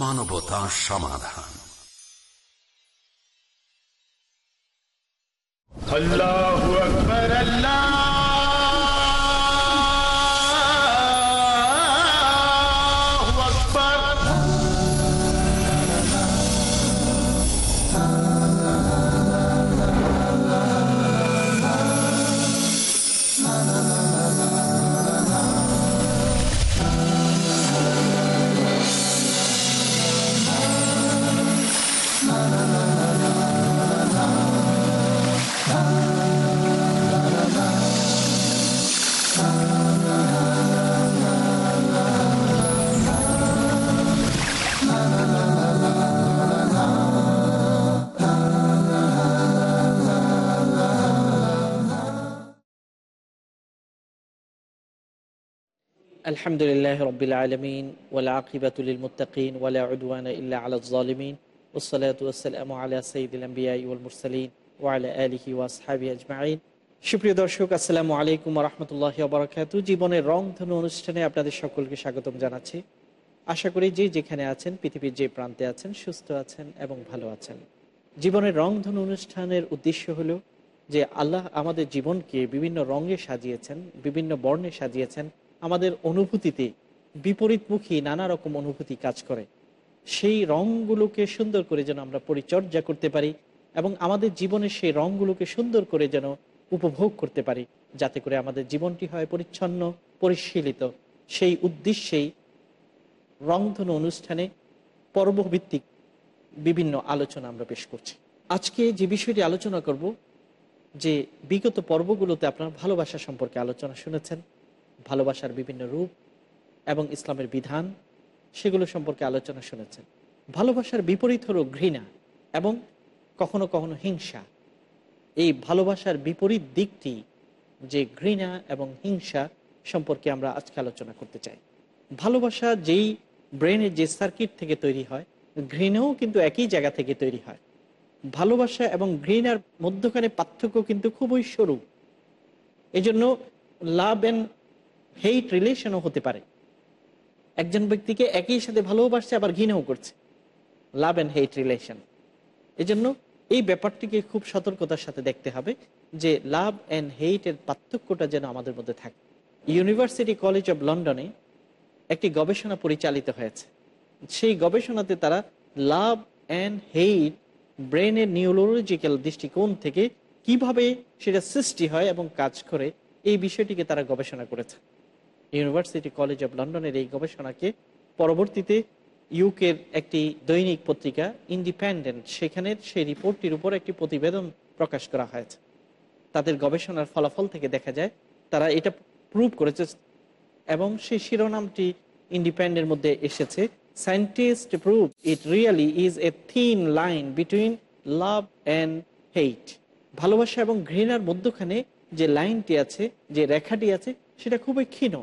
মানবতা সমাধান। আল্লাহু আকবার আল্লাহু আলহামদুলিল্লাহ রবিল আলমিন ওলা আকিবাতুল মুতাকিন ওয়ালা উদওয়ান ইল্লা আলা জালিমিন ওসালাতু আসসালামু আলা সাইদুল আম্বিয়া ওয়াল মুরসালিন ওয়ালা আলিহি ওয়াসহাবি সুপ্রিয় দর্শক, আসসালামু আলাইকুম রহমতুল্লাহ বরাকাতু। জীবনের রংধনু অনুষ্ঠানে আপনাদের সকলকে স্বাগতম জানাচ্ছি। আশা করি যে যেখানে আছেন, পৃথিবীর যে প্রান্তে আছেন, সুস্থ আছেন এবং ভালো আছেন। জীবনের রংধনু অনুষ্ঠানের উদ্দেশ্য হলো যে আল্লাহ আমাদের জীবনকে বিভিন্ন রঙে সাজিয়েছেন, বিভিন্ন বর্ণে সাজিয়েছেন আমাদের অনুভূতিতে বিপরীতমুখী নানা রকম অনুভূতি কাজ করে। সেই রঙগুলোকে সুন্দর করে যেন আমরা পরিচর্যা করতে পারি এবং আমাদের জীবনের সেই রঙগুলোকে সুন্দর করে যেন উপভোগ করতে পারি, যাতে করে আমাদের জীবনটি হয় পরিচ্ছন্ন, পরিশীলিত। সেই উদ্দেশ্যেই রংধনু অনুষ্ঠানে পর্বভিত্তিক বিভিন্ন আলোচনা আমরা পেশ করছি। আজকে যে বিষয়টি আলোচনা করব, যে বিগত পর্বগুলোতে আপনার ভালোবাসা সম্পর্কে আলোচনা শুনেছেন ভালোবাসার বিভিন্ন রূপ এবং ইসলামের বিধান, সেগুলো সম্পর্কে আলোচনা শুনেছেন। ভালোবাসার বিপরীত হলো ঘৃণা এবং কখনো কখনো হিংসা। এই ভালোবাসার বিপরীত দিকটি যে ঘৃণা এবং হিংসা সম্পর্কে আমরা আজকে আলোচনা করতে চাই। ভালোবাসা যেই ব্রেনের যে সার্কিট থেকে তৈরি হয়, ঘৃণাও কিন্তু একই জায়গা থেকে তৈরি হয়। ভালোবাসা এবং ঘৃণার মধ্যখানে পার্থক্য কিন্তু খুবই সরু। এজন্য জন্য লাভ অ্যান্ড হেইট রিলেশনও হতে পারে। একজন ব্যক্তিকে একই সাথে ভালোবাসছে, আবার ঘৃণাও করছে। লাভ অ্যান্ড হেইট রিলেশন এজন্য এই ব্যাপারটিকে খুব সতর্কতার সাথে দেখতে হবে যে লাভ অ্যান্ড হেইটের পার্থক্যটা যেন আমাদের মধ্যে থাকে। ইউনিভার্সিটি কলেজ অব লন্ডনে একটি গবেষণা পরিচালিত হয়েছে। সেই গবেষণাতে তারা লাভ অ্যান্ড হেইট ব্রেনের নিউরোলজিক্যাল দৃষ্টিকোণ থেকে কীভাবে সেটা সৃষ্টি হয় এবং কাজ করে, এই বিষয়টিকে তারা গবেষণা করেছে। ইউনিভার্সিটি কলেজ অব লন্ডনের এই গবেষণাকে পরবর্তীতে ইউকের একটি দৈনিক পত্রিকা ইন্ডিপেন্ডেন্ট সেখানের সেই রিপোর্টটির উপর একটি প্রতিবেদন প্রকাশ করা হয়েছে। তাদের গবেষণার ফলাফল থেকে দেখা যায়, তারা এটা প্রুভ করেছে এবং সেই শিরোনামটি ইন্ডিপেন্ডেন্ট মধ্যে এসেছে। Scientist prove it really is a thin line between love and hate ভালোবাসা এবং ঘৃণার মধ্যখানে যে লাইনটি আছে, যে রেখাটি আছে, সেটা খুবই ক্ষীণ।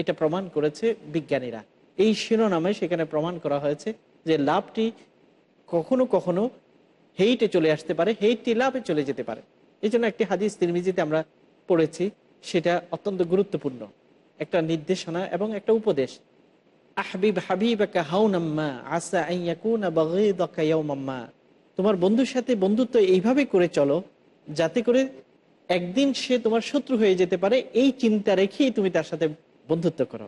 এটা প্রমাণ করেছে বিজ্ঞানীরা। এই শিরোনামে সেখানে প্রমাণ করা হয়েছে যে লাভটি কখনো কখনো হেইটে চলে আসতে পারে হেইটটি লাভে চলে যেতে পারে। এই জন্য একটি হাদিস তিরমিজিতে আমরা পড়েছি, সেটা অত্যন্ত গুরুত্বপূর্ণ। একটা নির্দেশনা এবং একটা উপদেশ। আহবিব হাবিবাকা হাউনাম্মা আসা আইয়াকুনা বাগিদাকা ইয়াউমাম্মা তোমার বন্ধুর সাথে বন্ধুত্ব এইভাবে করে চলো, যাতে করে একদিন সে তোমার শত্রু হয়ে যেতে পারে, এই চিন্তা রেখেই তুমি তার সাথে বন্ধুত্ব করো।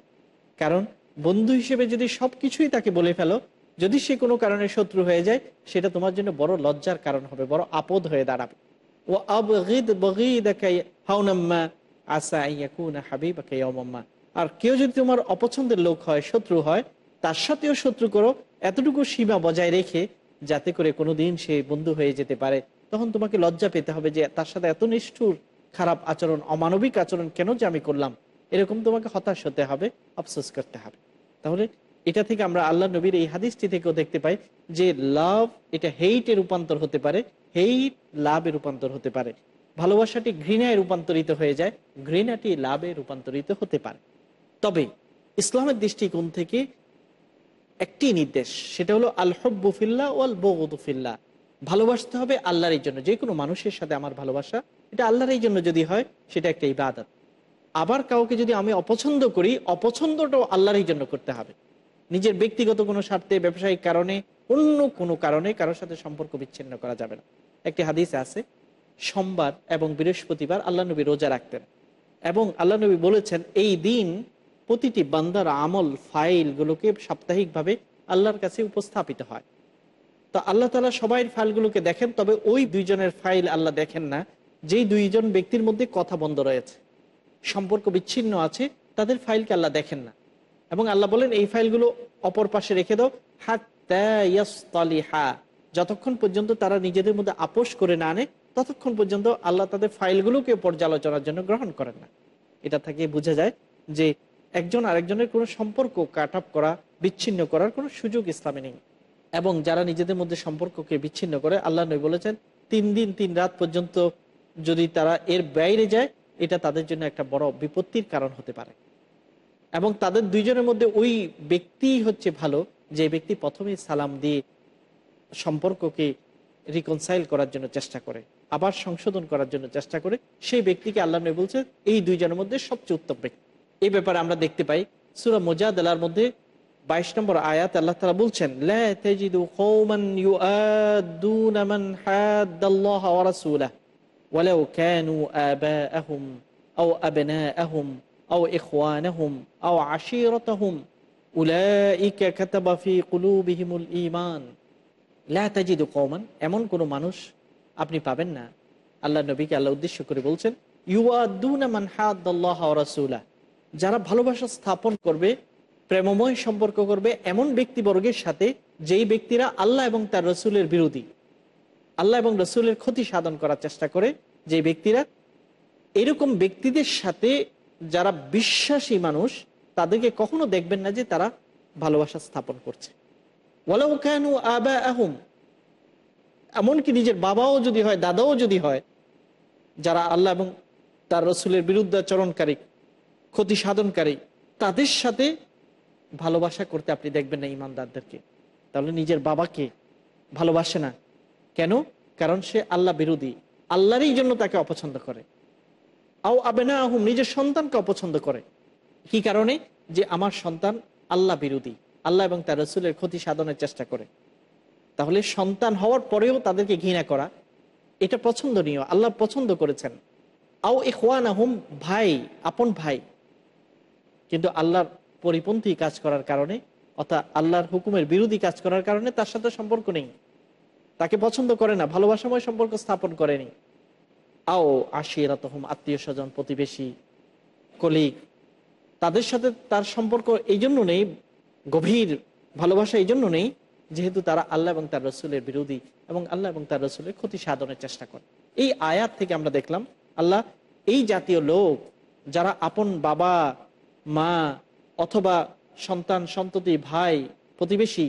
কারণ বন্ধু হিসেবে যদি সব কিছুই তাকে বলে ফেলো, যদি সে কোনো কারণে শত্রু হয়ে যায়, সেটা তোমার জন্য বড় লজ্জার কারণ হবে, বড় আপদ হয়ে দাঁড়াবে। ও আবগিদ বগিদাকা হাউনাম্মা আসা আর কেউ যদি তোমার অপছন্দের লোক হয়, শত্রু হয়, তার সাথেও শত্রু করো, এতটুকু সীমা বজায় রেখে যাতে করে কোনোদিন সে বন্ধু হয়ে যেতে পারে, তখন তোমাকে লজ্জা পেতে হবে যে তার সাথে এত নিষ্ঠুর, খারাপ আচরণ, অমানবিক আচরণ কেন যে আমি করলাম? এরকম তোমাকে হতাশ হতে হবে, আফসোস করতে হবে। তাহলে এটা থেকে আমরা আল্লাহ নবীর এই হাদিসটি থেকেও দেখতে পাই যে লাভ এটা হেইটে রূপান্তর হতে পারে, হেইট লাভে রূপান্তর হতে পারে। ভালোবাসাটি ঘৃণায় রূপান্তরিত হয়ে যায়, ঘৃণাটি লাভে রূপান্তরিত হতে পারে। তবে ইসলামের দৃষ্টিকোণ থেকে একটি নির্দেশ, সেটা হলো আল হব্বুফিল্লা ও আল বৌদুফিল্লা ভালোবাসতে হবে আল্লাহর জন্য, যে কোনো মানুষের সাথে আমার ভালোবাসা, এটা আল্লাহর জন্য যদি হয়, সেটা একটা ইবাদত। আবার কাউকে যদি আমি অপছন্দ করি, অপছন্দটাও আল্লাহরই জন্য করতে হবে। নিজের ব্যক্তিগত কোনো স্বার্থে, ব্যবসায়িক কারণে, অন্য কোনো কারণে কারোর সাথে সম্পর্ক বিচ্ছিন্ন করা যাবে না। একটি হাদিস আছে, সোমবার এবং বৃহস্পতিবার আল্লাহ নবী রোজা রাখতেন এবং আল্লাহ নবী বলেছেন, এই দিন প্রতিটি বান্দার আমল, ফাইলগুলোকে সাপ্তাহিকভাবে আল্লাহর কাছে উপস্থাপিত হয়। তো আল্লাহ তালা সবাই ফাইলগুলোকে দেখেন, তবে ওই দুইজনের ফাইল আল্লাহ দেখেন না। যেই দুইজন ব্যক্তির মধ্যে কথা বন্ধ রয়েছে। সম্পর্ক বিচ্ছিন্ন আছে, তাদের ফাইলকে আল্লাহ দেখেন না। এবং আল্লাহ বলেন, এই ফাইলগুলো অপর পাশে রেখে দাও হাত হা যতক্ষণ পর্যন্ত তারা নিজেদের মধ্যে আপোষ করে না আনে, ততক্ষণ পর্যন্ত আল্লাহ তাদের ফাইলগুলোকে পর্যালোচনার জন্য গ্রহণ করেন না। এটা থেকে বোঝা যায় যে একজন আরেকজনের কোনো সম্পর্ক কাট করা, বিচ্ছিন্ন করার কোনো সুযোগ ইসলামে নেই। এবং যারা নিজেদের মধ্যে সম্পর্ককে বিচ্ছিন্ন করে, আল্লাহ নবী বলেছেন, তিন দিন, তিন রাত পর্যন্ত যদি তারা এর বাইরে যায় এটা তাদের জন্য একটা বড় বিপত্তির কারণ হতে পারে। এবং তাদের দুইজনের মধ্যে ওই ব্যক্তি হচ্ছে ভালো, যে ব্যক্তি প্রথমে সালাম দিয়ে সম্পর্ককে রিকনসাইল করার জন্য চেষ্টা করে, আবার সংশোধন করার জন্য চেষ্টা করে, সেই ব্যক্তিকে আল্লাহ নবী বলছে, এই দুইজনের মধ্যে সবচেয়ে উত্তম ব্যক্তি। এই ব্যাপারে আমরা দেখতে পাই, সুরা মোজাদালার মধ্যে বাইশ নম্বর আয়াত আল্লাহ তালা বলছেন, লা ওয়ালাউ কানু আবাআহুম আও আবনাআহুম আও ইখওয়ানাহুম আও আশীরাতাহুম উলাইকা কাতাবা ফি কুলুবিহিমুল ঈমান লা তাজিদু কওমান এমন কোন মানুষ আপনি পাবেন না। আল্লাহ নবীকে আল্লাহ উদ্দেশ্য করে বলছেন, ইউআদুনা মান হাদ্দাল্লাহ ওয়া যারা ভালোবাসা স্থাপন করবে, প্রেমময় সম্পর্ক করবে, এমন ব্যক্তিবর্গের সাথে যেই ব্যক্তিরা আল্লাহ এবং তার রসুলের বিরোধী। আল্লাহ এবং রসুলের ক্ষতি সাধন করার চেষ্টা করে যে ব্যক্তিরা। এরকম ব্যক্তিদের সাথে যারা বিশ্বাসী মানুষ, তাদেরকে কখনো দেখবেন না যে তারা ভালোবাসা স্থাপন করছে। ওয়ালাউ কানু আবা আহুম এমনকি নিজের বাবাও যদি হয়, দাদাও যদি হয়, যারা আল্লাহ এবং তার রসুলের বিরুদ্ধাচরণকারী ক্ষতি সাধনকারী, তাদের সাথে ভালোবাসা করতে আপনি দেখবেন না ইমানদারদেরকে। তাহলে নিজের বাবাকে ভালোবাসে না। কেন? কারণ সে আল্লাহ বিরোধী। আল্লাহরই জন্য তাকে অপছন্দ করে। আও আবেনা আহম নিজের সন্তানকে অপছন্দ করে। কি কারণে? যে আমার সন্তান আল্লাহ বিরোধী। আল্লাহ এবং তার রসুলের ক্ষতি সাধনের চেষ্টা করে। তাহলে সন্তান হওয়ার পরেও তাদেরকে ঘৃণা করা, এটা পছন্দনীয়। আল্লাহ পছন্দ করেছেন। আও এ খোয়ান আহম ভাই, আপন ভাই। কিন্তু আল্লাহর পরিপন্থী কাজ করার কারণে, অর্থাৎ আল্লাহর হুকুমের বিরোধী কাজ করার কারণে তার সাথে সম্পর্ক নেই। তাকে পছন্দ করে না, ভালোবাসাময় সম্পর্ক স্থাপন করেনি। আও আশিরা তহম আত্মীয় স্বজন, প্রতিবেশী, কলিগ, তাদের সাথে তার সম্পর্ক এই জন্য নেই, গভীর ভালোবাসা এই জন্য নেই, যেহেতু তারা আল্লাহ এবং তার রসুলের বিরোধী এবং আল্লাহ এবং তার রসুলের ক্ষতি সাধনের চেষ্টা করে। এই আয়াত থেকে আমরা দেখলাম, আল্লাহ এই জাতীয় লোক যারা আপন বাবা, মা অথবা সন্তান, সন্ততি, ভাই, প্রতিবেশী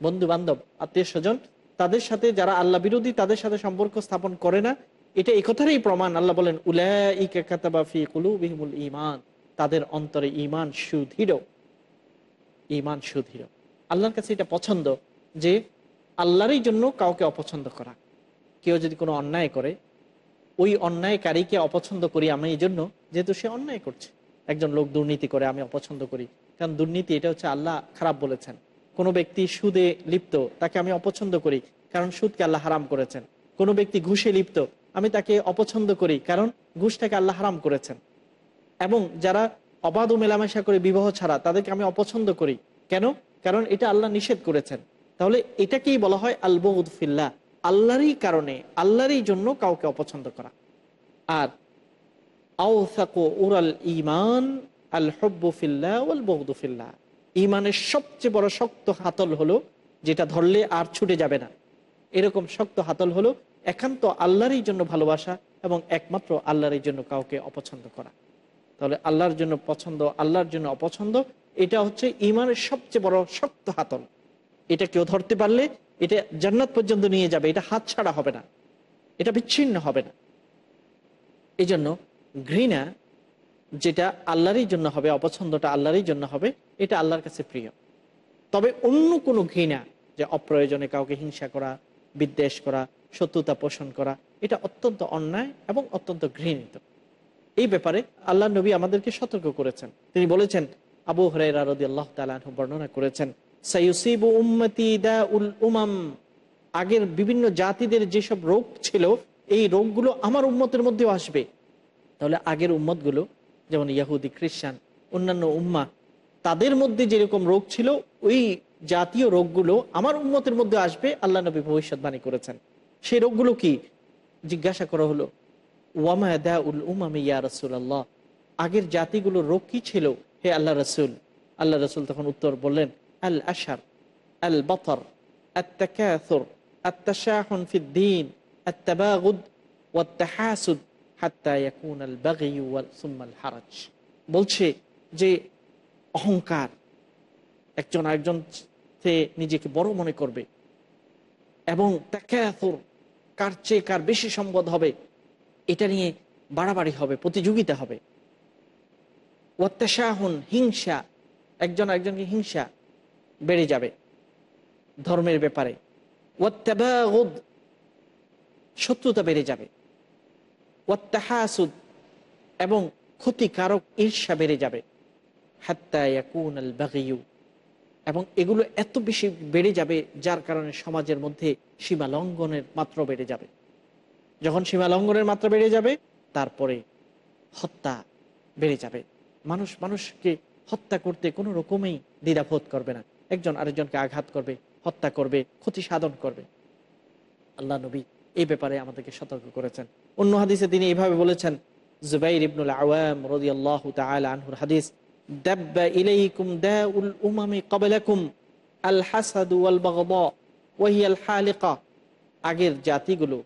বন্ধু বান্ধব আত্মীয় স্বজন তাদের সাথে যারা আল্লাহ বিরোধী, তাদের সাথে সম্পর্ক স্থাপন করে না। এটা একথারই প্রমাণ, আল্লাহ বলেন উলাইকাতাবাফি ইমান তাদের অন্তরে ইমান সুদৃঢ়। ইমান সুদৃঢ়। আল্লাহর কাছে এটা পছন্দ যে আল্লাহরই জন্য কাউকে অপছন্দ করা। কেউ যদি কোনো অন্যায় করে, ওই অন্যায়কারীকে অপছন্দ করি আমি এই জন্য, যেহেতু সে অন্যায় করছে। একজন লোক দুর্নীতি করে, আমি অপছন্দ করি। কারণ দুর্নীতি, এটা হচ্ছে আল্লাহ খারাপ বলেছেন। কোনো ব্যক্তি সুদে লিপ্ত, তাকে আমি অপছন্দ করি কারণ সুদকে আল্লাহ হারাম করেছেন। কোনো ব্যক্তি ঘুষে লিপ্ত, আমি তাকে অপছন্দ করি কারণ ঘুষটাকে আল্লাহ হারাম করেছেন। এবং যারা অবাধ ও মেলামেশা করে বিবাহ ছাড়া, তাদেরকে আমি অপছন্দ করি। কেন? কারণ এটা আল্লাহ নিষেধ করেছেন। তাহলে এটাকেই বলা হয় আলবহুদ ফিল্লা আল্লাহরই কারণে, আল্লাহরই জন্য কাউকে অপছন্দ করা। আর আউসাকো উরাল ইমান আল হব্বুফিল্লা ওয়াল ইমানের সবচেয়ে বড় শক্ত হাতল হলো, যেটা ধরলে আর ছুটে যাবে না। এরকম শক্ত হাতল হলো একান্ত আল্লাহরই জন্য ভালোবাসা এবং একমাত্র আল্লাহরই জন্য কাউকে অপছন্দ করা। তাহলে আল্লাহর জন্য পছন্দ, আল্লাহর জন্য অপছন্দ, এটা হচ্ছে ইমানের সবচেয়ে বড় শক্ত হাতল। এটা কেউ ধরতে পারলে এটা জান্নাত পর্যন্ত নিয়ে যাবে, এটা হাত ছাড়া হবে না, এটা বিচ্ছিন্ন হবে না। এই জন্য ঘৃণা যেটা আল্লাহরই জন্য হবে, অপছন্দটা আল্লাহরই জন্য হবে এটা আল্লাহর কাছে প্রিয়। তবে অন্য কোনো ঘৃণা যে অপ্রয়োজনে কাউকে হিংসা করা, বিদ্বেষ করা, শত্রুতা পোষণ করা, এটা অত্যন্ত অন্যায় এবং অত্যন্ত ঘৃণিত। এই ব্যাপারে আল্লাহ নবী আমাদেরকে সতর্ক করেছেন। তিনি বলেছেন, আবু হরাইরা রদি আল্লাহ তালাহ বর্ণনা করেছেন উম্মতি দা উল উমাম। আগের বিভিন্ন জাতিদের যেসব রোগ ছিল, এই রোগগুলো আমার উম্মতের মধ্যেও আসবে। তাহলে আগের উম্মতগুলো, যেমন ইয়াহুদি, খ্রিস্টান, অন্যান্য উম্মা তাদের মধ্যে যেরকম রোগ ছিল, ওই জাতীয় রোগগুলো আমার উন্মতের মধ্যে আসবে, আল্লাহ নবী ভবিষ্যৎবাণী করেছেন। সেই রোগগুলো কি? জিজ্ঞাসা করা হলো ওয়ামায়দা উল উমামি ইয়া রসুল্লাহ আগের জাতিগুলোর রোগ কি ছিল? হে আল্লাহ রসুল আল্লাহ রসুল তখন উত্তর বললেন, আল আশার, আল বতর আত্মাকাথর আত্মাশাহন ফিদ্দিন আত্মাবাগুদ ওয়াত্তাহাসুদ হাত্তা ইয়াকুন আল বাগি ওয়াল সুম্মাল হারাজ। বলছে যে অহংকার। একজন আরেকজন থেকে নিজেকে বড় মনে করবে। এবং কার চেয়ে কার বেশি সম্পদ হবে, এটা নিয়ে বাড়াবাড়ি হবে, প্রতিযোগিতা হবে। অত্যাশাহন হিংসা, একজন একজনকে হিংসা বেড়ে যাবে ধর্মের ব্যাপারে। ওয়াত্তাবাগুদ, শত্রুতা বেড়ে যাবে। ওয়াত্তাহাসুদ, এবং ক্ষতিকারক ঈর্ষা বেড়ে যাবে। হাত্তা আল বাগিয়ু। এবং এগুলো এত বেশি বেড়ে যাবে যার কারণে সমাজের মধ্যে সীমা লঙ্ঘনের মাত্রা বেড়ে যাবে। যখন সীমা লঙ্ঘনের মাত্রা বেড়ে যাবে, তারপরে হত্যা বেড়ে যাবে। মানুষ, মানুষকে হত্যা করতে কোনো রকমেই দ্বিধাবোধ করবে না। একজন আরেকজনকে আঘাত করবে, হত্যা করবে, ক্ষতি সাধন করবে। আল্লাহ নবী এই ব্যাপারে আমাদেরকে সতর্ক করেছেন। অন্য হাদিসে তিনি এভাবে বলেছেন, জুবাইর ইবনুল আওয়াম রদি আল্লাহ আনহুর হাদিস আল হাসাদু আগের জাতিগুলো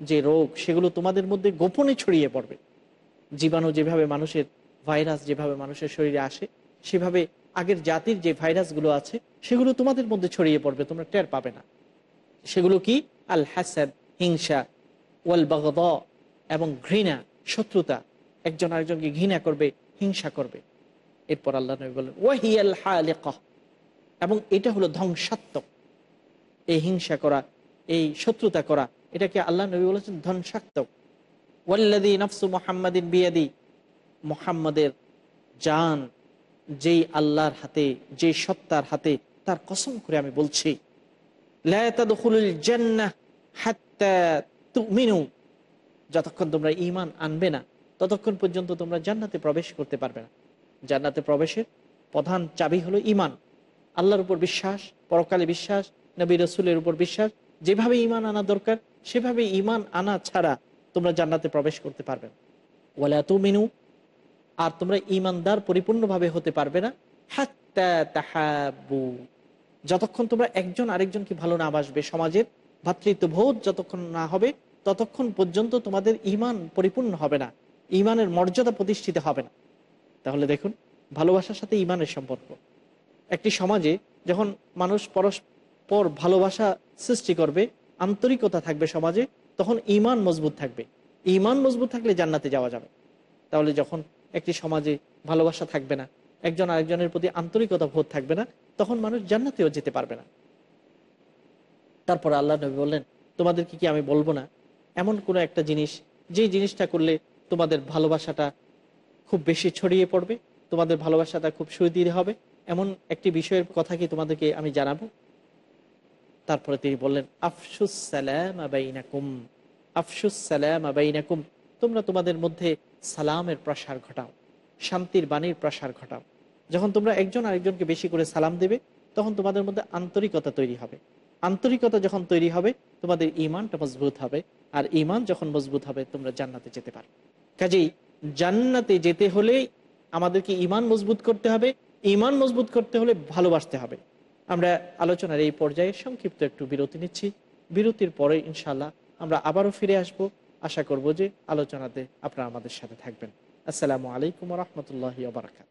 যে রোগ, সেগুলো তোমাদের মধ্যে গোপনে ছড়িয়ে পড়বে। জীবাণু যেভাবে মানুষের ভাইরাস, যেভাবে মানুষের শরীরে আসে, সেভাবে আগের জাতির যে ভাইরাসগুলো আছে, সেগুলো তোমাদের মধ্যে ছড়িয়ে পড়বে, তোমরা টের পাবে না। সেগুলো কি? আল হাসাদ, হিংসা, ওয়াল বাগদ এবং ঘৃণা, শত্রুতা। একজন আরেকজনকে ঘৃণা করবে, হিংসা করবে। এরপর আল্লাহ নবী বলেন, ওয়াহিয়াল হালিকাহ এবং এটা হলো ধ্বংসাত্মক। এই হিংসা করা, এই শত্রুতা করা, এটাকে আল্লাহ নবী বলেছেন ধ্বংসাত্মক। ওয়াল্লাদি নফসু মোহাম্মদিন বিয়াদি। মোহাম্মদের জান, যেই আল্লাহর হাতে যে সত্তার হাতে, তার কসম করে আমি বলছি যতক্ষণ তোমরা ইমান আনবে না, ততক্ষণ পর্যন্ত তোমরা জান্নাতে প্রবেশ করতে পারবে না। জান্নাতে প্রবেশের প্রধান চাবি হলো ইমান আল্লাহর উপর বিশ্বাস, পরকালে বিশ্বাস, নবী রসুলের উপর বিশ্বাস, যেভাবে ইমান আনা দরকার, সেভাবে ইমান আনা ছাড়া তোমরা জান্নাতে প্রবেশ করতে পারবে না। ওয়ালা তু মিনু আর তোমরা ইমানদার পরিপূর্ণভাবে হতে পারবে না। যতক্ষণ তোমরা একজন আরেকজনকে ভালো না বাসবে, সমাজের ভাতৃত্ববোধ যতক্ষণ না হবে, ততক্ষণ পর্যন্ত তোমাদের ইমান পরিপূর্ণ হবে না। ইমানের মর্যাদা প্রতিষ্ঠিত হবে না। তাহলে দেখুন, ভালোবাসার সাথে ইমানের সম্পর্ক। একটি সমাজে যখন মানুষ পরস্পর ভালোবাসা সৃষ্টি করবে, আন্তরিকতা থাকবে সমাজে, তখন ইমান মজবুত থাকবে। ইমান মজবুত থাকলে জান্নাতে যাওয়া যাবে। তাহলে যখন একটি সমাজে ভালোবাসা থাকবে না, একজন আরেকজনের প্রতি আন্তরিকতা বোধ থাকবে না, তখন মানুষ জান্নাতেও যেতে পারবে না। তারপর আল্লাহ নবী বললেন, তোমাদেরকে কি আমি বলব না? এমন কোনো একটা জিনিস যে জিনিসটা করলে তোমাদের ভালোবাসাটা খুব বেশি ছড়িয়ে পড়বে, তোমাদের ভালোবাসাটা খুব সুদৃঢ় হবে। এমন একটি বিষয়ের কথা কি তোমাদেরকে আমি জানাব? তারপরে তিনি বললেন, আফসুস সালাম আবাইনাকুম আফসুস সালাম আবাইনাকুম তোমরা তোমাদের মধ্যে সালামের প্রসার ঘটাও, শান্তির বাণীর প্রসার ঘটাও। যখন তোমরা একজন আরেকজনকে বেশি করে সালাম দেবে, তখন তোমাদের মধ্যে আন্তরিকতা তৈরি হবে। আন্তরিকতা যখন তৈরি হবে, তোমাদের ইমানটা মজবুত হবে, আর ইমান যখন মজবুত হবে, তোমরা জান্নাতে যেতে পারো কাজেই জান্নাতে যেতে হলে আমাদেরকে ইমান মজবুত করতে হবে। ইমান মজবুত করতে হলে ভালোবাসতে হবে। আমরা আলোচনার এই পর্যায়ে সংক্ষিপ্ত একটু বিরতি নিচ্ছি। বিরতির পরে ইনশাল্লাহ আমরা আবারও ফিরে আসব। আশা করব যে আলোচনাতে আপনারা আমাদের সাথে থাকবেন। আসসালামু আলাইকুম রহমতুল্লাহ বারাকাত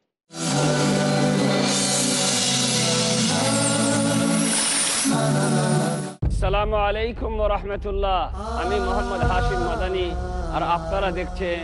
আসসালামু আলাইকুম রহমতুল্লাহ আমি মোহাম্মদ হাশিম মাদানি। আর আপনারা দেখছেন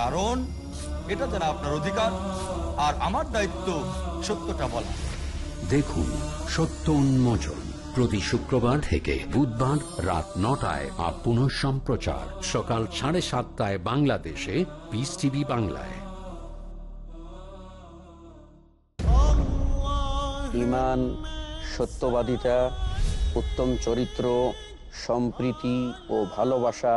কারণ এটা যেন আপনার অধিকার আর আমার দায়িত্ব সত্যটা বলা। দেখুন সত্য উন্মোচন প্রতি শুক্রবার থেকে বুধবার রাত নটায় আর পুনঃ সম্প্রচার সকাল সাড়ে সাতটায় বাংলাদেশে পিস টিভি বাংলায়। ইমান সত্যবাদিতা উত্তম চরিত্র সম্প্রীতি ও ভালোবাসা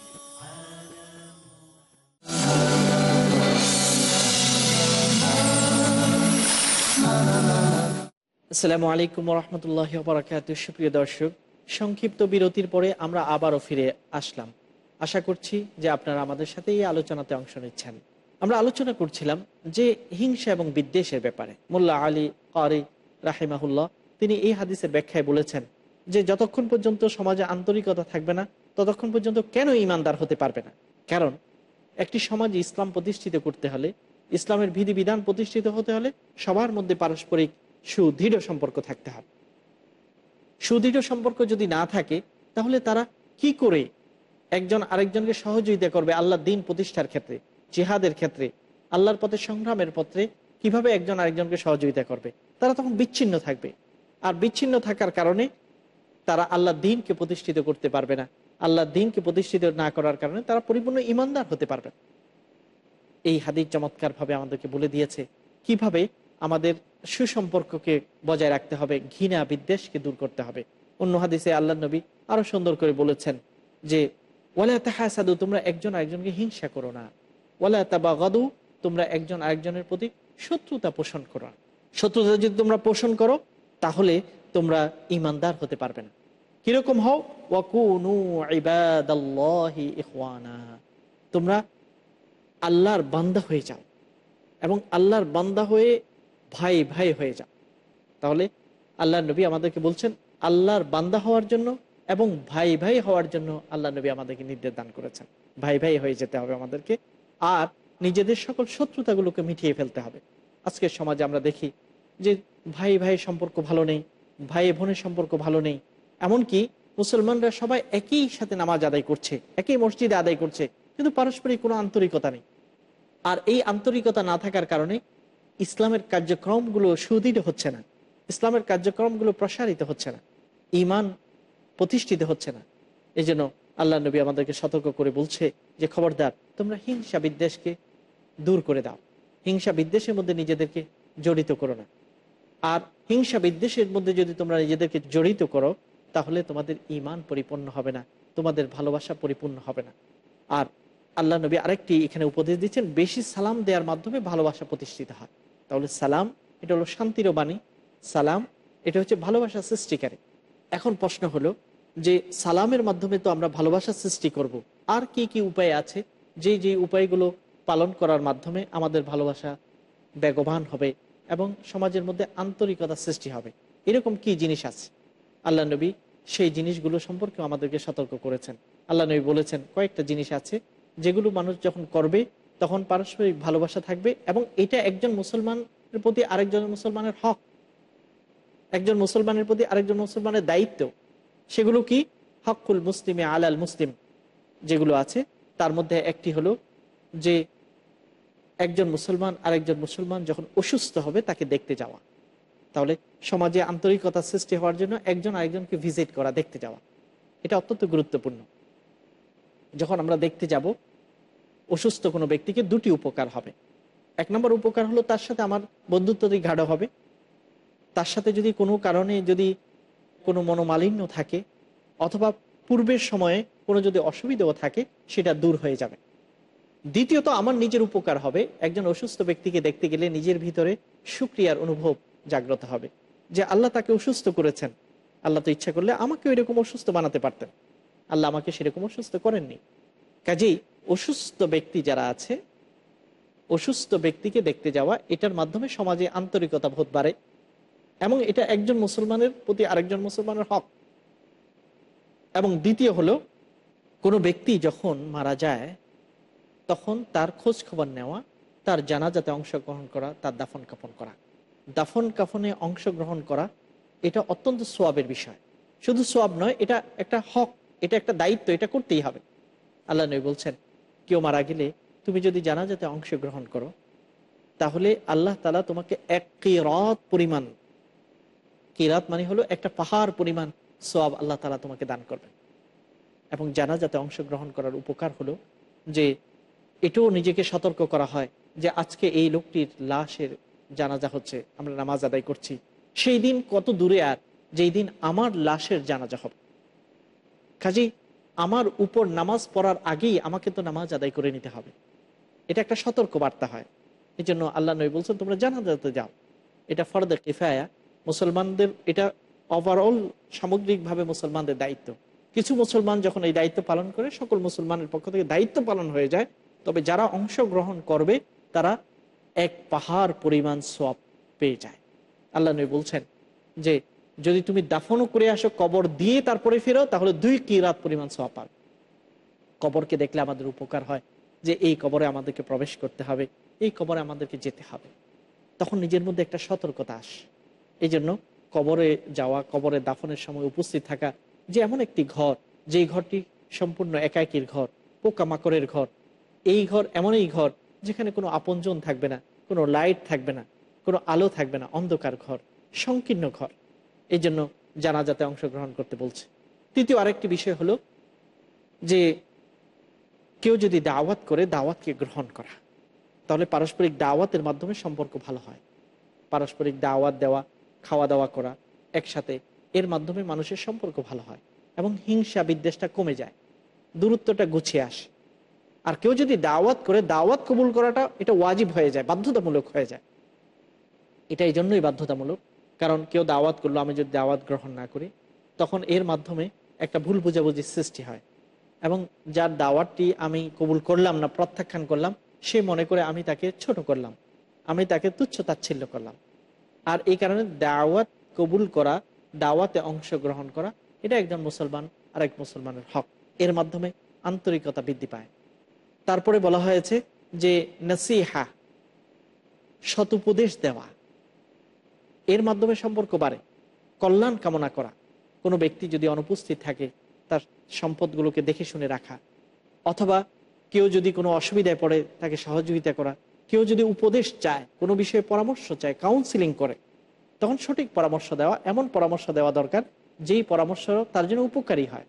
আসসালামু আলাইকুম রহমতুল্লাহ বরাকাত সুপ্রিয় দর্শক, সংক্ষিপ্ত বিরতির পরে আমরা আবারও ফিরে আসলাম। আশা করছি যে আপনারা আমাদের সাথে এই আলোচনাতে অংশ নিচ্ছেন। আমরা আলোচনা করছিলাম যে হিংসা এবং বিদ্বেষের ব্যাপারে। মোল্লা আলী কারি রাহেমাহুল্লাহ, তিনি এই হাদিসের ব্যাখ্যায় বলেছেন যে, যতক্ষণ পর্যন্ত সমাজে আন্তরিকতা থাকবে না, ততক্ষণ পর্যন্ত কেন ইমানদার হতে পারবে না? কারণ, একটি সমাজে ইসলাম প্রতিষ্ঠিত করতে হলে, ইসলামের বিধিবিধান প্রতিষ্ঠিত হতে হলে সবার মধ্যে পারস্পরিক সুদৃঢ় সম্পর্ক থাকতে হবে। সুদৃঢ় সম্পর্ক যদি না থাকে, তাহলে তারা কি করে একজন আরেকজনকে সহযোগিতা করবে আল্লাহর দিন প্রতিষ্ঠার ক্ষেত্রে, জিহাদের ক্ষেত্রে, আল্লাহর পথে সংগ্রামের পত্রে কীভাবে একজন আরেকজনকে সহযোগিতা করবে? তারা তখন বিচ্ছিন্ন থাকবে। আর বিচ্ছিন্ন থাকার কারণে তারা আল্লাহ দিনকে প্রতিষ্ঠিত করতে পারবে না। আল্লাহ দিনকে প্রতিষ্ঠিত না করার কারণে তারা পরিপূর্ণ ইমানদার হতে পারবে এই হাদিস চমৎকার ভাবে আমাদেরকে বলে দিয়েছে কীভাবে আমাদের সুসম্পর্ককে বজায় রাখতে হবে, ঘৃণা বিদ্বেষকে দূর করতে হবে। অন্য হাদিসে আল্লাহ নবী আরও সুন্দর করে বলেছেন যে, ওয়ালা তাহাসাদু, তোমরা একজন আরেকজনকে হিংসা করো না। ওয়ালা তাবা গাদু তোমরা একজন আরেকজনের প্রতি শত্রুতা পোষণ করো না। শত্রুতা যদি তোমরা পোষণ করো, তাহলে তোমরা ইমানদার হতে পারবে না। কীরকম হও? ওয়াকুনু তোমরা আল্লাহর বান্দা হয়ে যাও এবং আল্লাহর বান্দা হয়ে ভাই ভাই হয়ে যাও। তাহলে আল্লাহ নবী আমাদেরকে বলছেন, আল্লাহর বান্দা হওয়ার জন্য এবং ভাই ভাই হওয়ার জন্য আল্লাহ নবী আমাদেরকে নির্দেশ দান করেছেন। ভাই ভাই হয়ে যেতে হবে আমাদেরকে। আর নিজেদের সকল শত্রুতাগুলোকে মিটিয়ে ফেলতে হবে। আজকের সমাজে আমরা দেখি যে ভাই ভাই সম্পর্ক ভালো নেই, ভাই, বোনের সম্পর্ক ভালো নেই। এমনকি মুসলমানরা সবাই একই সাথে নামাজ আদায় করছে, একই মসজিদে আদায় করছে, কিন্তু পারস্পরিক কোনো আন্তরিকতা নেই। আর এই আন্তরিকতা না থাকার কারণে ইসলামের কার্যক্রমগুলো সুদৃঢ় হচ্ছে না। ইসলামের কার্যক্রমগুলো প্রসারিত হচ্ছে না। ইমান প্রতিষ্ঠিত হচ্ছে না। এই জন্য আল্লাহ নবী আমাদেরকে সতর্ক করে বলছে যে, খবরদার, তোমরা হিংসা বিদ্বেষকে দূর করে দাও। হিংসা বিদ্বেষের মধ্যে নিজেদেরকে জড়িত করো না। আর হিংসা বিদ্বেষের মধ্যে যদি তোমরা নিজেদেরকে জড়িত করো, তাহলে তোমাদের ইমান পরিপূর্ণ হবে না, তোমাদের ভালোবাসা পরিপূর্ণ হবে না। আর আল্লাহ নবী আরেকটি এখানে উপদেশ দিচ্ছেন, বেশি সালাম দেওয়ার মাধ্যমে ভালোবাসা প্রতিষ্ঠিত হয়। তাহলে সালাম, এটা হলো শান্তির বাণী। সালাম, এটা হচ্ছে ভালোবাসা সৃষ্টিকারী। এখন প্রশ্ন হলো যে সালামের মাধ্যমে তো আমরা ভালোবাসা সৃষ্টি করব। আর কি কি উপায় আছে? যে যে উপায়গুলো পালন করার মাধ্যমে আমাদের ভালোবাসা বেগবান হবে এবং সমাজের মধ্যে আন্তরিকতা সৃষ্টি হবে। এরকম কি জিনিস আছে? আল্লাহ নবী সেই জিনিসগুলো সম্পর্কে আমাদেরকে সতর্ক করেছেন। আল্লাহ নবী বলেছেন, কয়েকটা জিনিস আছে যেগুলো মানুষ যখন করবে তখন পারস্পরিক ভালোবাসা থাকবে এবং এটা একজন মুসলমানের প্রতি আরেকজন মুসলমানের হক। একজন মুসলমানের প্রতি আরেকজন মুসলমানের দায়িত্ব। সেগুলো কি? হকুল মুসলিমে আলাল মুসলিম যেগুলো আছে, তার মধ্যে একটি হলো যে একজন মুসলমান আরেকজন মুসলমান যখন অসুস্থ হবে তাকে দেখতে যাওয়া। তাহলে সমাজে আন্তরিকতা সৃষ্টি হওয়ার জন্য একজন আরেকজনকে ভিজিট করা, দেখতে যাওয়া। এটা অত্যন্ত গুরুত্বপূর্ণ। যখন আমরা দেখতে যাব অসুস্থ কোনো ব্যক্তিকে দুটি উপকার হবে। এক নম্বর উপকার হলো তার সাথে আমার বন্ধুত্ব গাঢ় হবে, তার সাথে যদি কোনো কারণে যদি কোনো মনোমালিন্য থাকে, অথবা পূর্বের সময়ে কোনো যদি অসুবিধাও থাকে, সেটা দূর হয়ে যাবে। দ্বিতীয়ত, আমার নিজের উপকার হবে। একজন অসুস্থ ব্যক্তিকে দেখতে গেলে নিজের ভিতরে সুক্রিয়ার অনুভব জাগ্রত হবে যে আল্লাহ তাকে অসুস্থ করেছেন। আল্লাহ তো ইচ্ছা করলে আমাকে এরকম অসুস্থ বানাতে পারতেন। আল্লাহ আমাকে সেরকম অসুস্থ করেননি। কাজেই অসুস্থ ব্যক্তি যারা আছে, অসুস্থ ব্যক্তিকে দেখতে যাওয়া, এটার মাধ্যমে সমাজে আন্তরিকতা বোধ বাড়ে এবং এটা একজন মুসলমানের প্রতি আরেকজন মুসলমানের হক। এবং দ্বিতীয় হলো, কোনো ব্যক্তি যখন মারা যায়, তখন তার খোঁজ খবর নেওয়া, তার জানাজাতে অংশগ্রহণ করা, তার দাফন কাফন করা। দাফন কাফনে অংশগ্রহণ করা, এটা অত্যন্ত সোয়াবের বিষয়। শুধু সোয়াব নয়, এটা একটা হক, এটা একটা দায়িত্ব, এটা করতেই হবে। আল্লাহ নবী বলছেন কেউ মারা গেলে তুমি যদি জানাজাতে অংশগ্রহণ করো, তাহলে আল্লাহ তালা তোমাকে এক কিরাত পরিমাণ, কিরাত মানে হলো একটা পাহাড় পরিমাণ সোয়াব আল্লাহ তালা তোমাকে দান করবেন এবং জানাজাতে অংশগ্রহণ করার উপকার হলো যে এটাও নিজেকে সতর্ক করা হয় যে আজকে এই লোকটির লাশের জানাজা হচ্ছে, আমরা নামাজ আদায় করছি। সেই দিন কত দূরে আর যেই দিন আমার লাশের জানাজা হবে। কাজেই আমার উপর নামাজ পড়ার আগেই আমাকে তো নামাজ আদায় করে নিতে হবে। এটা একটা সতর্ক বার্তা হয়। এই জন্য আল্লাহ নবী বলছেন, তোমরা জানাজাতে যাও। এটা ফরদে কিফায়া। মুসলমানদের, এটা ওভারঅল সামগ্রিকভাবে মুসলমানদের দায়িত্ব। কিছু মুসলমান যখন এই দায়িত্ব পালন করে, সকল মুসলমানের পক্ষ থেকে দায়িত্ব পালন হয়ে যায়। তবে যারা অংশগ্রহণ করবে, তারা এক পাহাড় পরিমাণ সব পেয়ে যায়। আল্লাহ নবী বলছেন যে যদি তুমি দাফনও করে আসো, কবর দিয়ে তারপরে ফেরো তাহলে দুই কিরাত পরিমাণ সব পাবে। কবরকে দেখলে আমাদের উপকার হয় যে এই কবরে আমাদেরকে প্রবেশ করতে হবে, এই কবরে আমাদেরকে যেতে হবে। তখন নিজের মধ্যে একটা সতর্কতা আস। এই জন্য কবরে যাওয়া, কবরে দাফনের সময় উপস্থিত থাকা যে এমন একটি ঘর, যেই ঘরটি সম্পূর্ণ একাকির ঘর, পোকামাকড়ের ঘর, এই ঘর এমনই ঘর যেখানে কোনো আপনজন থাকবে না, কোনো লাইট থাকবে না, কোনো আলো থাকবে না, অন্ধকার ঘর, সংকীর্ণ ঘর। এই জন্য জানাজাতে অংশগ্রহণ করতে বলছে। তৃতীয় আরেকটি বিষয় হলো যে কেউ যদি দাওয়াত করে, দাওয়াতকে গ্রহণ করা, তাহলে পারস্পরিক দাওয়াতের মাধ্যমে সম্পর্ক ভালো হয়। পারস্পরিক দাওয়াত দেওয়া, খাওয়া দাওয়া করা একসাথে, এর মাধ্যমে মানুষের সম্পর্ক ভালো হয় এবং হিংসা, বিদ্বেষটা কমে যায়, দূরত্বটা গুছিয়ে আসে। আর কেউ যদি দাওয়াত করে, দাওয়াত কবুল করাটা এটা ওয়াজিব হয়ে যায়, বাধ্যতামূলক হয়ে যায়। এটা এই জন্যই বাধ্যতামূলক কারণ কেউ দাওয়াত করল, আমি যদি দাওয়াত গ্রহণ না করি, তখন এর মাধ্যমে একটা ভুল বোঝাবুঝির সৃষ্টি হয়। এবং যার দাওয়াতটি আমি কবুল করলাম না, প্রত্যাখ্যান করলাম, সে মনে করে আমি তাকে ছোট করলাম, আমি তাকে তুচ্ছ তাচ্ছিল্য করলাম। আর এই কারণে দাওয়াত কবুল করা, দাওয়াতে অংশগ্রহণ করা, এটা একজন মুসলমান আর এক মুসলমানের হক। এর মাধ্যমে আন্তরিকতা বৃদ্ধি পায়। তারপরে বলা হয়েছে যে, নসিহা সতুপদেশ দেওয়া। এর মাধ্যমে সম্পর্ক বাড়ে। কল্যাণ কামনা করা। কোনো ব্যক্তি যদি অনুপস্থিত থাকে, তার সম্পদগুলোকে দেখে শুনে রাখা। অথবা কেউ যদি কোনো অসুবিধায় পড়ে, তাকে সহযোগিতা করা। কেউ যদি উপদেশ চায়, কোনো বিষয়ে পরামর্শ চায় কাউন্সিলিং করে, তখন সঠিক পরামর্শ দেওয়া, এমন পরামর্শ দেওয়া দরকার, যেই পরামর্শ তার জন্য উপকারী হয়।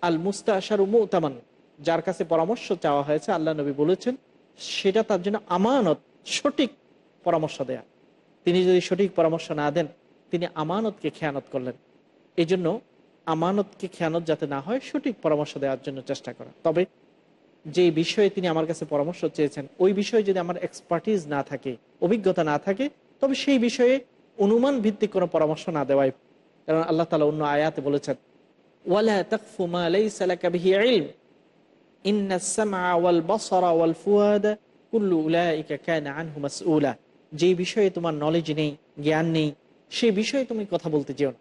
আল মুস্তা আশার উমতামান যার কাছে পরামর্শ চাওয়া হয়েছে, আল্লাহ নবী বলেছেন, সেটা তার জন্য আমানত, সঠিক পরামর্শ দেয়া। তিনি যদি সঠিক পরামর্শ না দেন, তিনি আমানতকে খেয়ানত করলেন। এই জন্য আমানতকে খেয়ানত যাতে না হয়, সঠিক পরামর্শ দেওয়ার জন্য চেষ্টা করা। তবে যে বিষয়ে তিনি আমার কাছে পরামর্শ চেয়েছেন, ওই বিষয়ে যদি আমার এক্সপার্টিস না থাকে, অভিজ্ঞতা না থাকে, তবে সেই বিষয়ে অনুমান ভিত্তিক কোনো পরামর্শ না দেওয়াই। কারণ আল্লাহ তালা অন্য আয়াতে বলেছেন, ওয়ালা তাকফু মা লাইসা লাকা বিহি ইলম। ইন্না সামআ ওয়াল ফুয়াদা। কুল্লু যে বিষয়ে তোমার নলেজ নেই, জ্ঞান নেই সেই বিষয়ে তুমি কথা বলতে যেও না।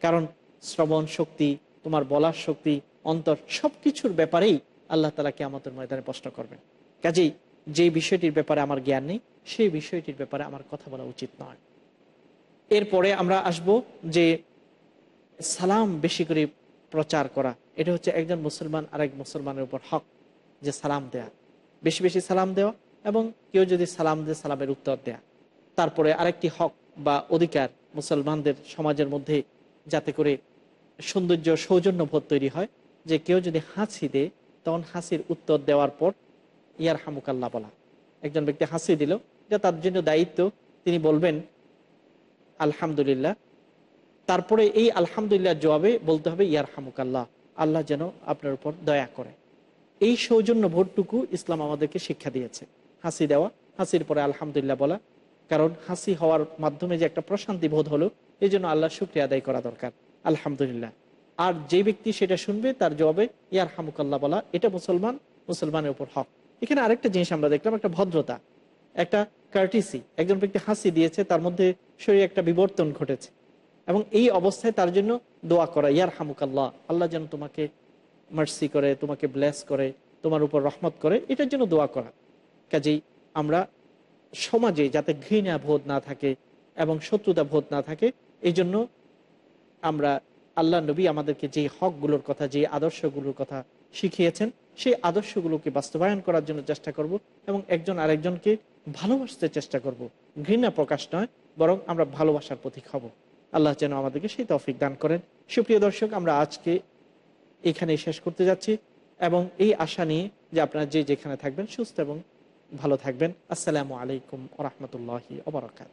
কারণ শ্রবণ শক্তি, তোমার বলার শক্তি, অন্তর সব কিছুর ব্যাপারেই আল্লাহ তালা আমাদের ময়দানে প্রশ্ন করবেন। কাজেই যে বিষয়টির ব্যাপারে আমার জ্ঞান নেই সেই বিষয়টির ব্যাপারে আমার কথা বলা উচিত নয়। এরপরে আমরা আসব যে সালাম বেশি করে প্রচার করা। এটা হচ্ছে একজন মুসলমান আরেক মুসলমানের উপর হক, যে সালাম দেয়া। বেশি বেশি সালাম দেওয়া এবং কেউ যদি সালাম দেয়, সালামের উত্তর দেয়া। তারপরে আরেকটি হক বা অধিকার মুসলমানদের সমাজের মধ্যে যাতে করে সৌন্দর্য, সৌজন্যবোধ তৈরি হয়, যে কেউ যদি হাসি দেয়, তখন হাসির উত্তর দেওয়ার পর ইয়ার হামুকাল্লা বলা। একজন ব্যক্তি হাসি দিল এটা তার জন্য দায়িত্ব, তিনি বলবেন, আলহামদুলিল্লাহ। তারপরে এই আলহামদুলিল্লাহ জবাবে বলতে হবে ইয়ার হামুকাল্লাহ আল্লাহ যেন আপনার উপর দয়া করে। এই সৌজন্য ভোটটুকু ইসলাম আমাদেরকে শিক্ষা দিয়েছে। হাসি দেওয়া, হাসির পরে আলহামদুলিল্লাহ বলা। কারণ হাসি হওয়ার মাধ্যমে যে একটা প্রশান্তি বোধ হলো এই জন্য আল্লাহ শুক্রিয়া আদায় করা দরকার। আলহামদুলিল্লাহ। আর যে ব্যক্তি সেটা শুনবে, তার জবাবে ইয়ার হামুকাল্লাহ বলা, এটা মুসলমান, মুসলমানের উপর হক। এখানে আরেকটা জিনিস আমরা দেখলাম, একটা ভদ্রতা। একটা কার্টিসি একজন ব্যক্তি হাসি দিয়েছে, তার মধ্যে শরীরে একটা বিবর্তন ঘটেছে। এবং এই অবস্থায় তার জন্য দোয়া করা ইয়ার হামুকাল্লাহ আল্লাহ যেন তোমাকে মার্সি করে, তোমাকে ব্লেস করে, তোমার উপর রহমত করে, এটার জন্য দোয়া করা। কাজেই আমরা সমাজে যাতে ঘৃণা বোধ না থাকে এবং শত্রুতা বোধ না থাকে, এই জন্য আমরা আল্লাহ নবী আমাদেরকে যে হকগুলোর কথা, যে আদর্শগুলোর কথা শিখিয়েছেন, সেই আদর্শগুলোকে বাস্তবায়ন করার জন্য চেষ্টা করব এবং একজন আরেকজনকে ভালোবাসতে চেষ্টা করব। ঘৃণা প্রকাশ নয়, বরং আমরা ভালোবাসার প্রতীক হব। আল্লাহ যেন আমাদেরকে সেই তৌফিক দান করেন। সুপ্রিয় দর্শক, আমরা আজকে এখানে শেষ করতে যাচ্ছি এবং এই আশা নিয়ে যে আপনারা যে যেখানে থাকবেন, সুস্থ এবং ভালো থাকবেন। আসসালামু আলাইকুম ওরহমতুল্লাহি ওবরাকাত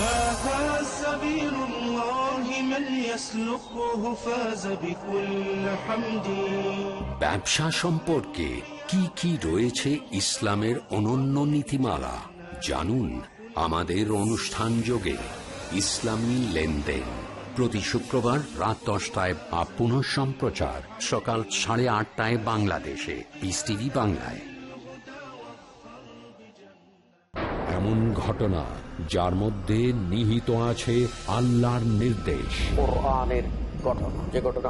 هذا سبيل الله من يسلكه فاز بكل حمد ব্যবসা সম্পর্কে কি কি রয়েছে ইসলামের অনন্য নীতিমালা জানুন আমাদের অনুষ্ঠান যোগে ইসলামী লেনদেন প্রতি শুক্রবার রাত দশটায় বা পুনঃ সম্প্রচার সকাল সাড়ে আটটায় বাংলাদেশে পিস টিভি বাংলায় এমন ঘটনা যার মধ্যে নিহিত আছে আল্লাহর নির্দেশ। যে ঘটনা